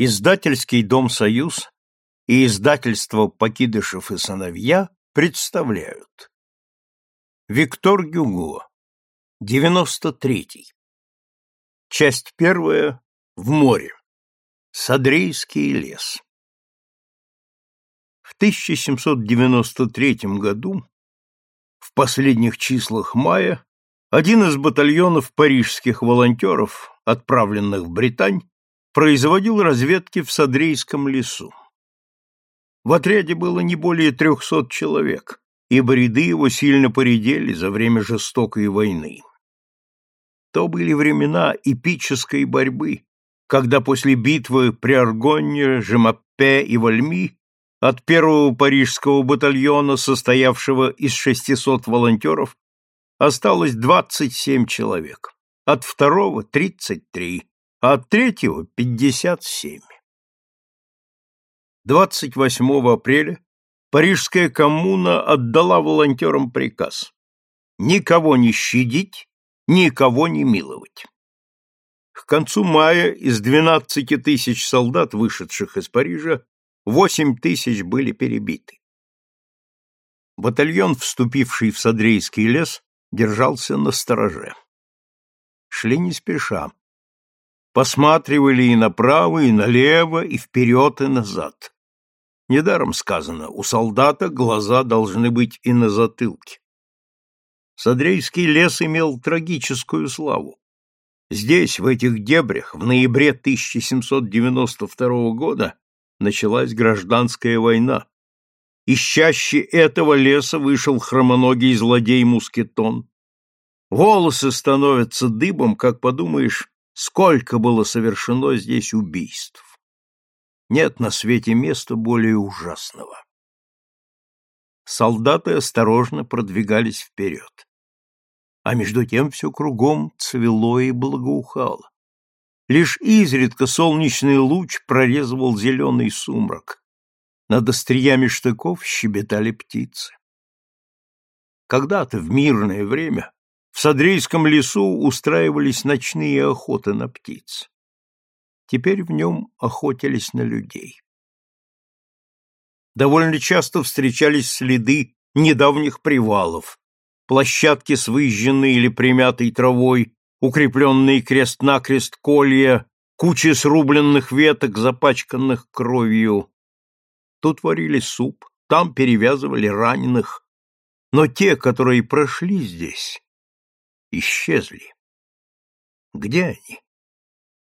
Издательский дом «Союз» и издательство «Покидышев и сыновья» представляют. Виктор Гюго. 93. Часть первая. В море. Садрейский лес. В 1793 году, в последних числах мая, один из батальонов парижских волонтеров, отправленных в Британь, производил разведки в Садрейском лесу. В отряде было не более трехсот человек, ибо ряды его сильно поредели за время жестокой войны. То были времена эпической борьбы, когда после битвы при Аргоне, Жемаппе и Вальми от первого парижского батальона, состоявшего из 600 волонтеров, осталось 27 человек, от второго – 33, а от третьего — 57. 28 апреля Парижская коммуна отдала волонтерам приказ никого не щадить, никого не миловать. К концу мая из 12 тысяч солдат, вышедших из Парижа, 8 тысяч были перебиты. Батальон, вступивший в Садрейский лес, держался на стороже. Шли не спеша, посматривали и направо, и налево, и вперед, и назад. Недаром сказано, у солдата глаза должны быть и на затылке. Садрейский лес имел трагическую славу. Здесь, в этих дебрях, в ноябре 1792 года началась гражданская война. Из чаще этого леса вышел хромоногий злодей Мускетон. Волосы становятся дыбом, как подумаешь, Сколько было совершено здесь убийств! Нет на свете места более ужасного. Солдаты осторожно продвигались вперед. А между тем все кругом цвело и благоухало. Лишь изредка солнечный луч прорезывал зеленый сумрак. Над остриями штыков щебетали птицы. Когда-то в мирное время в Садрейском лесу устраивались ночные охоты на птиц. Теперь в нем охотились на людей. Довольно часто встречались следы недавних привалов, площадки с выжженной или примятой травой, укрепленные крест-накрест колья, кучи срубленных веток, запачканных кровью. Тут варили суп, там перевязывали раненых, но те, которые прошли здесь, исчезли. Где они?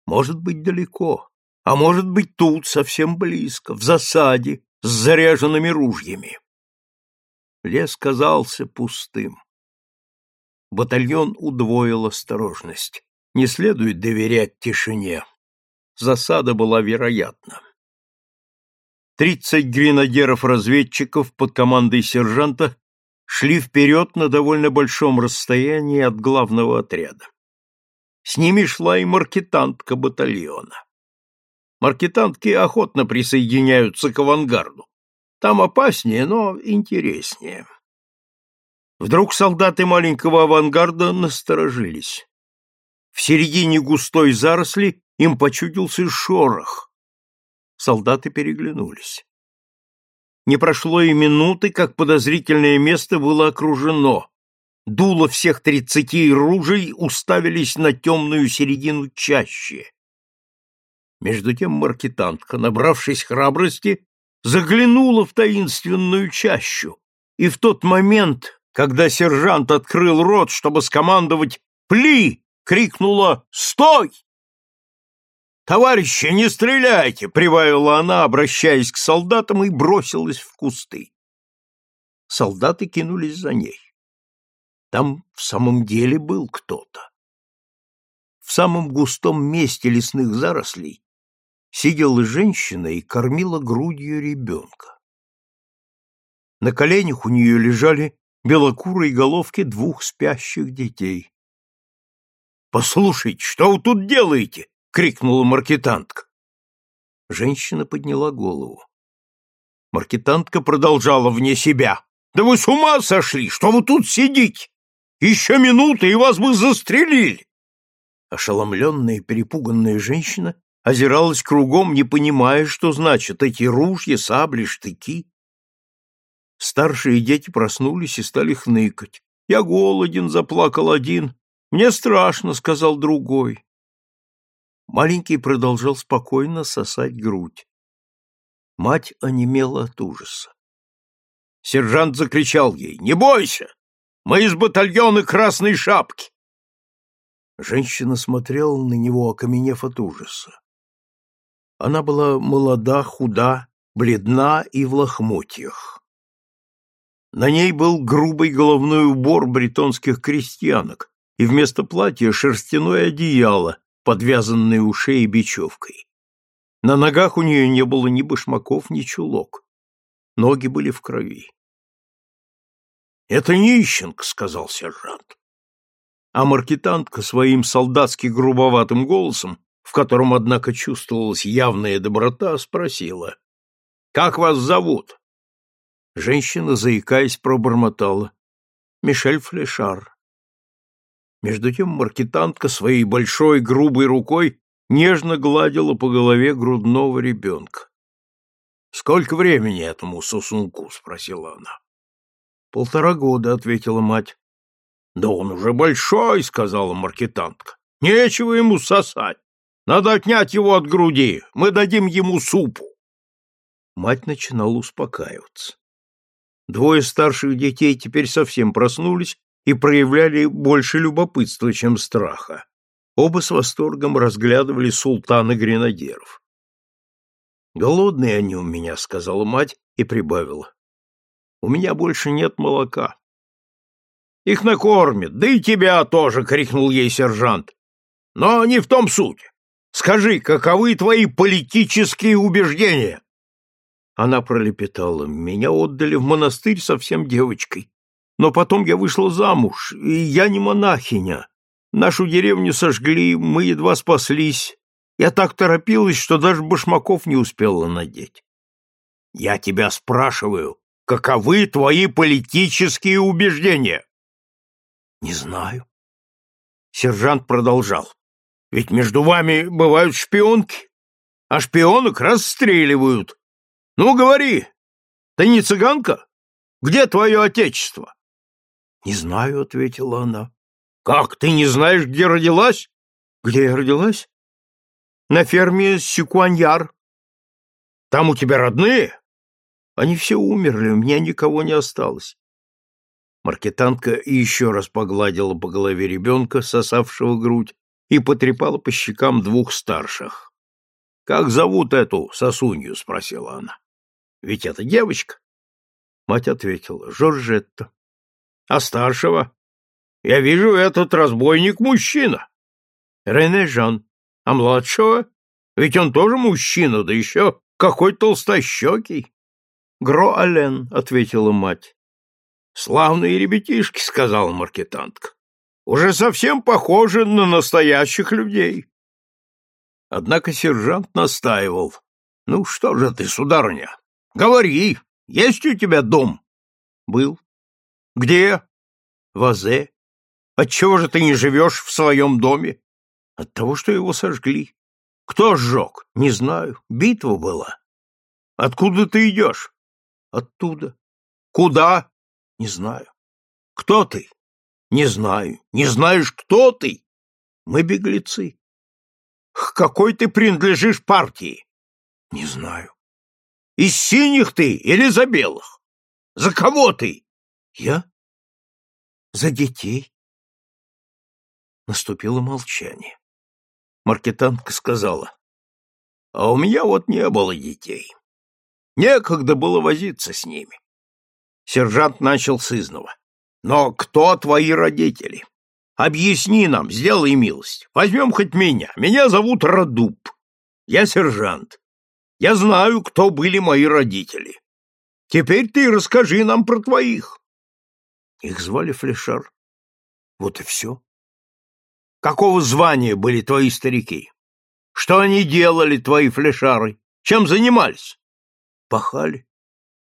Может быть, далеко, а может быть, тут, совсем близко, в засаде, с заряженными ружьями. Лес казался пустым. Батальон удвоил осторожность. Не следует доверять тишине. Засада была вероятна. Тридцать гренадеров-разведчиков под командой сержанта шли вперед на довольно большом расстоянии от главного отряда. С ними шла и маркетантка батальона. Маркетантки охотно присоединяются к авангарду. Там опаснее, но интереснее. Вдруг солдаты маленького авангарда насторожились. В середине густой заросли им почудился шорох. Солдаты переглянулись. Не прошло и минуты, как подозрительное место было окружено. Дуло всех тридцати ружей уставились на темную середину чаще. Между тем маркетантка, набравшись храбрости, заглянула в таинственную чащу, и в тот момент, когда сержант открыл рот, чтобы скомандовать «Пли!», крикнула «Стой!». «Товарищи, не стреляйте!» — прибавила она, обращаясь к солдатам, и бросилась в кусты. Солдаты кинулись за ней. Там в самом деле был кто-то. В самом густом месте лесных зарослей сидела женщина и кормила грудью ребенка. На коленях у нее лежали белокурые головки двух спящих детей. «Послушайте, что вы тут делаете?» — крикнула маркетантка. Женщина подняла голову. Маркетантка продолжала вне себя. «Да вы с ума сошли! Что вы тут сидите? Еще минута, и вас бы застрелили!» Ошеломленная перепуганная женщина озиралась кругом, не понимая, что значат эти ружья, сабли, штыки. Старшие дети проснулись и стали хныкать. «Я голоден», — заплакал один. «Мне страшно», — сказал другой. Маленький продолжал спокойно сосать грудь. Мать онемела от ужаса. Сержант закричал ей, «Не бойся! Мы из батальона Красной Шапки!» Женщина смотрела на него, окаменев от ужаса. Она была молода, худа, бледна и в лохмотьях. На ней был грубый головной убор бретонских крестьянок и вместо платья шерстяное одеяло, подвязанное у шеи бечевкой. На ногах у нее не было ни башмаков, ни чулок. Ноги были в крови. «Это нищенка», — сказал сержант. А маркетантка своим солдатски грубоватым голосом, в котором, однако, чувствовалась явная доброта, спросила. «Как вас зовут?» Женщина, заикаясь, пробормотала. «Мишель Флешар». Между тем маркетантка своей большой грубой рукой нежно гладила по голове грудного ребенка. «Сколько времени этому сосунку?» — спросила она. «Полтора года», — ответила мать. «Да он уже большой», — сказала маркетантка. «Нечего ему сосать. Надо отнять его от груди. Мы дадим ему супу». Мать начинала успокаиваться. Двое старших детей теперь совсем проснулись и проявляли больше любопытства, чем страха. Оба с восторгом разглядывали султана гренадеров. «Голодные они у меня», — сказала мать и прибавила. «У меня больше нет молока». «Их накормят, да и тебя тоже!» — крикнул ей сержант. «Но не в том суть. Скажи, каковы твои политические убеждения?» Она пролепетала. «Меня отдали в монастырь совсем девочкой. Но потом я вышла замуж, и я не монахиня. Нашу деревню сожгли, мы едва спаслись. Я так торопилась, что даже башмаков не успела надеть. Я тебя спрашиваю, каковы твои политические убеждения? Не знаю. Сержант продолжал. Ведь между вами бывают шпионки, а шпионок расстреливают. Ну, говори, ты не цыганка? Где твое отечество? Не знаю, ответила она. Как, ты не знаешь, где родилась? Где я родилась? На ферме Сикуаньяр. Там у тебя родные? Они все умерли, у меня никого не осталось. Маркетантка еще раз погладила по голове ребенка, сосавшего грудь, и потрепала по щекам двух старших. — Как зовут эту сосунью? — спросила она. — Ведь это девочка. Мать ответила. — Жоржетта. — А старшего? Я вижу, этот разбойник мужчина. Рене Жан. А младшего? Ведь он тоже мужчина, да еще какой толстощекий. Гро Ален, ответила мать. Славные ребятишки, сказала маркетантка. Уже совсем похожи на настоящих людей. Однако сержант настаивал. Ну что же ты, сударыня, говори, есть у тебя дом? Был. Где? В Азе. Отчего же ты не живешь в своем доме? От того, что его сожгли. Кто сжег? Не знаю. Битва была. Откуда ты идешь? Оттуда. Куда? Не знаю. Кто ты? Не знаю. Не знаешь, кто ты? Мы беглецы. К какой ты принадлежишь партии? Не знаю. Из синих ты или за белых? За кого ты? Я? За детей. Наступило молчание. Маркетантка сказала, «А у меня вот не было детей. Некогда было возиться с ними». Сержант начал с изного. «Но кто твои родители? Объясни нам, сделай милость. Возьмем хоть меня. Меня зовут Радуб. Я сержант. Я знаю, кто были мои родители. Теперь ты расскажи нам про твоих». Их звали Флешар. Вот и все. Какого звания были твои старики? Что они делали, твои флешары? Чем занимались? Пахали.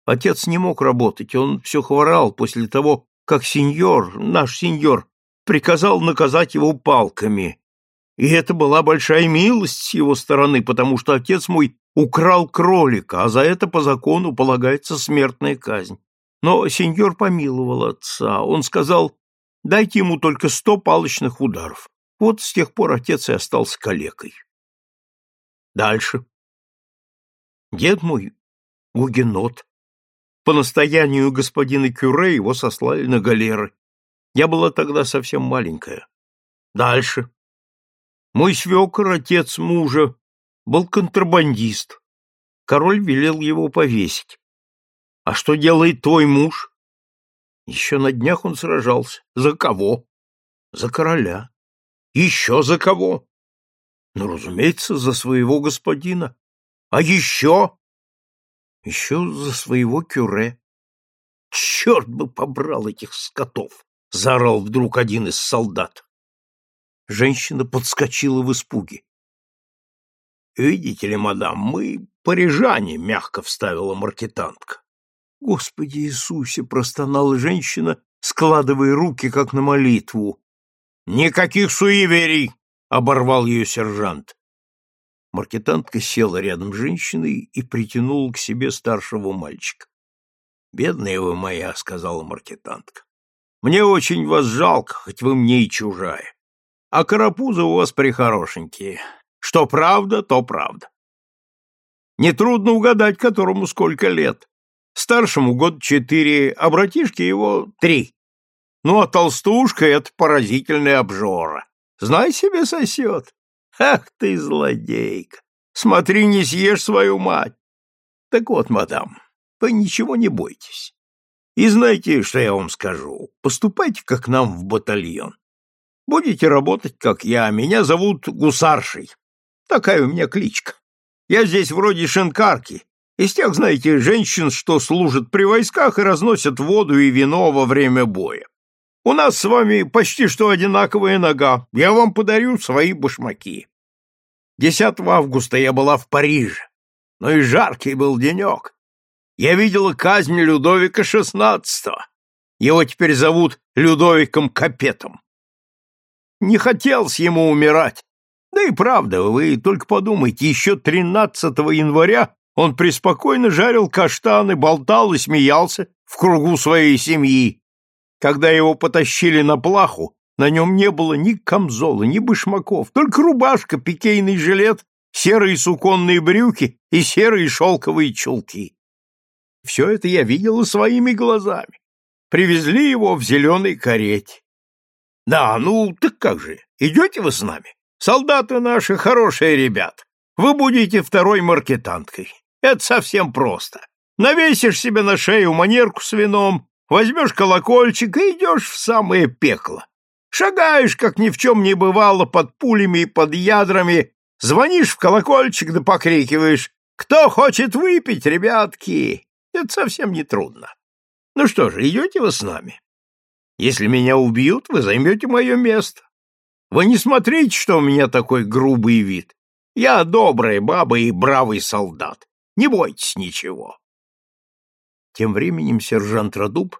Отец не мог работать, он все хворал после того, как сеньор, наш сеньор, приказал наказать его палками. И это была большая милость с его стороны, потому что отец мой украл кролика, а за это по закону полагается смертная казнь. Но сеньор помиловал отца. Он сказал, дайте ему только сто палочных ударов. Вот с тех пор отец и остался калекой. Дальше. Дед мой — гугенот. По настоянию господина Кюре его сослали на галеры. Я была тогда совсем маленькая. Дальше. Мой свекор, отец мужа, был контрабандист. Король велел его повесить. А что делает твой муж? Еще на днях он сражался. За кого? За короля. Еще за кого? Ну, разумеется, за своего господина. А еще? Еще за своего кюре. Черт бы побрал этих скотов! Заорал вдруг один из солдат. Женщина подскочила в испуге. «Видите ли, мадам, мы парижане», — мягко вставила маркетантка. «Господи Иисусе!» — простонала женщина, складывая руки, как на молитву. «Никаких суеверий!» — оборвал ее сержант. Маркетантка села рядом с женщиной и притянула к себе старшего мальчика. «Бедная вы моя», — сказала маркетантка. «Мне очень вас жалко, хоть вы мне и чужая. А карапузы у вас прихорошенькие. Что правда, то правда. Нетрудно угадать, которому сколько лет. Старшему год четыре, а братишке его три. Ну, а толстушка — это поразительная обжора. Знай себе, сосет. Ах ты, злодейка! Смотри, не съешь свою мать. Так вот, мадам, вы ничего не бойтесь. И знаете, что я вам скажу? Поступайте как нам в батальон. Будете работать, как я. Меня зовут Гусаршей. Такая у меня кличка. Я здесь вроде шинкарки, из тех, знаете, женщин, что служат при войсках и разносят воду и вино во время боя. У нас с вами почти что одинаковая нога. Я вам подарю свои башмаки. 10 августа я была в Париже. но и жаркий был денек. Я видела казнь Людовика XVI. Его теперь зовут Людовиком Капетом. Не хотелось ему умирать, да и правда, вы только подумайте, еще 13 января он преспокойно жарил каштаны, болтал и смеялся в кругу своей семьи. Когда его потащили на плаху, на нем не было ни камзола, ни башмаков, только рубашка, пикейный жилет, серые суконные брюки и серые шелковые чулки. Все это я видела своими глазами. Привезли его в зеленой карете. Да, ну, так как же, идете вы с нами? Солдаты наши хорошие ребят. Вы будете второй маркетанткой. Это совсем просто. Навесишь себе на шею манерку с вином, возьмешь колокольчик и идешь в самое пекло. Шагаешь, как ни в чем не бывало, под пулями и под ядрами, звонишь в колокольчик да покрикиваешь «Кто хочет выпить, ребятки?» Это совсем не трудно. Ну что же, идете вы с нами? Если меня убьют, вы займете мое место. Вы не смотрите, что у меня такой грубый вид. Я добрая баба и бравый солдат. Не бойтесь ничего. Тем временем сержант Радуб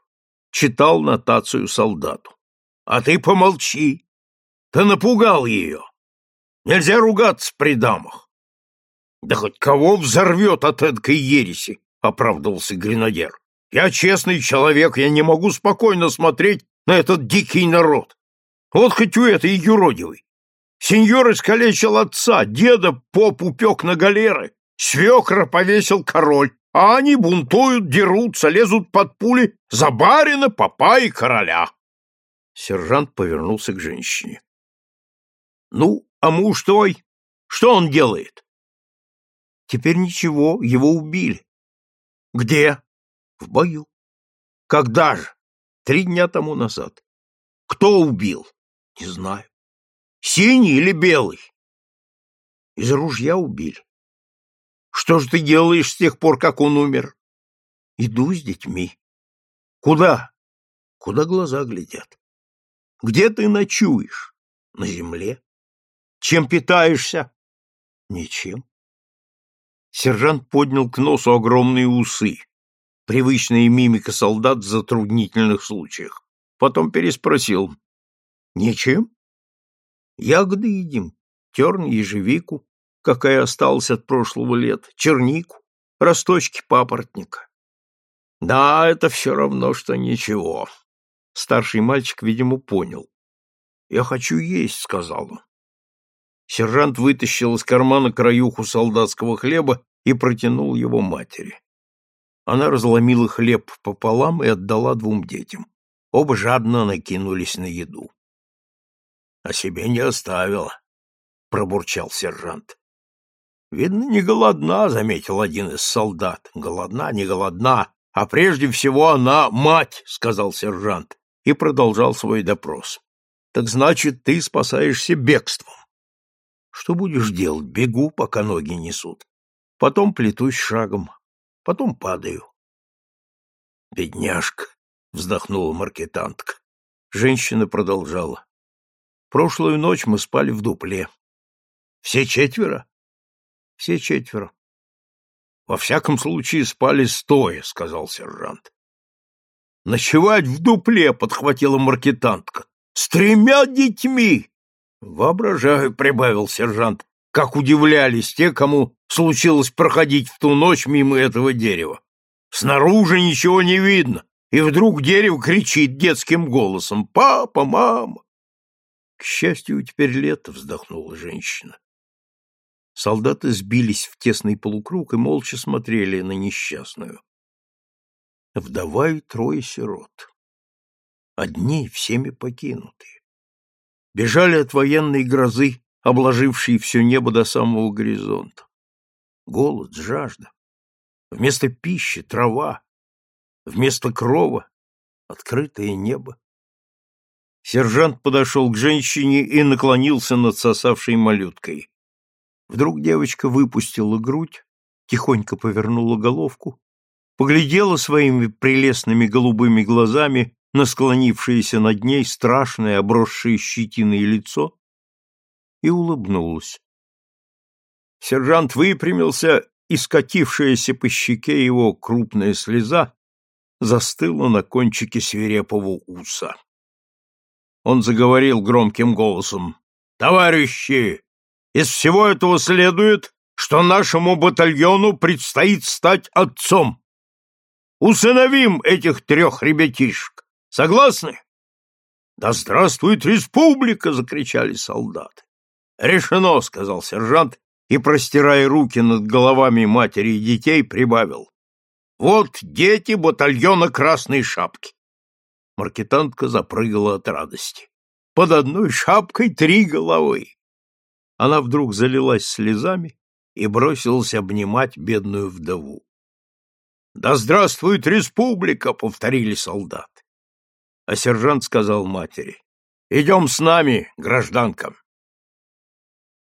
читал нотацию солдату. А ты помолчи. Ты напугал ее. Нельзя ругаться при дамах. Да хоть кого взорвет от эдакой ереси, оправдывался гренадер. Я честный человек, я не могу спокойно смотреть на этот дикий народ. Вот хоть у этой юродивой. Сеньор искалечил отца, деда поп упек на галеры, свекра повесил король, а они бунтуют, дерутся, лезут под пули за барина, попа и короля. Сержант повернулся к женщине. — Ну, а муж твой? Что он делает? — Теперь ничего, его убили. — Где? — В бою. — Когда же? — Три дня тому назад. — Кто убил? Не знаю. Синий или белый? Из ружья убили. Что же ты делаешь с тех пор, как он умер? Иду с детьми. Куда? Куда глаза глядят? Где ты ночуешь? На земле. Чем питаешься? Ничем. Сержант поднял к носу огромные усы, привычная мимика солдат в затруднительных случаях. Потом переспросил. Ничем. Ягоды едим. терн, ежевику, какая осталась от прошлого лета, чернику, росточки папоротника. Да, это все равно, что ничего. Старший мальчик, видимо, понял. Я хочу есть, сказал он. Сержант вытащил из кармана краюху солдатского хлеба и протянул его матери. Она разломила хлеб пополам и отдала двум детям. Оба жадно накинулись на еду. — А себе не оставила, — пробурчал сержант. — Видно, не голодна, — заметил один из солдат. — Голодна, не голодна, а прежде всего она мать, — сказал сержант и продолжал свой допрос. — Так значит, ты спасаешься бегством. — Что будешь делать? Бегу, пока ноги несут. Потом плетусь шагом, потом падаю. — Бедняжка, — вздохнула маркетантка. Женщина продолжала. Прошлую ночь мы спали в дупле. Все четверо? Все четверо. Во всяком случае, спали стоя, сказал сержант. Ночевать в дупле, подхватила маркетантка. С тремя детьми! Воображаю, прибавил сержант, как удивлялись те, кому случилось проходить в ту ночь мимо этого дерева. Снаружи ничего не видно, и вдруг дерево кричит детским голосом «Папа, мама!» К счастью, теперь лето, вздохнула женщина. Солдаты сбились в тесный полукруг и молча смотрели на несчастную. Вдова и трое сирот. Одни всеми покинутые. Бежали от военной грозы, обложившей все небо до самого горизонта. Голод, жажда. Вместо пищи — трава. Вместо крова — открытое небо. Сержант подошел к женщине и наклонился над сосавшей малюткой. Вдруг девочка выпустила грудь, тихонько повернула головку, поглядела своими прелестными голубыми глазами на склонившееся над ней страшное, обросшее щетиной лицо и улыбнулась. Сержант выпрямился, и скатившаяся по щеке его крупная слеза застыла на кончике свирепого уса. Он заговорил громким голосом. «Товарищи, из всего этого следует, что нашему батальону предстоит стать отцом. Усыновим этих трех ребятишек. Согласны?» «Да здравствует республика!» — закричали солдаты. «Решено!» — сказал сержант и, простирая руки над головами матери и детей, прибавил. «Вот дети батальона Красной Шапки. Маркетантка запрыгала от радости. Под одной шапкой три головы. Она вдруг залилась слезами и бросилась обнимать бедную вдову. «Да здравствует республика!» — повторили солдаты. А сержант сказал матери. «Идем с нами, гражданкам!»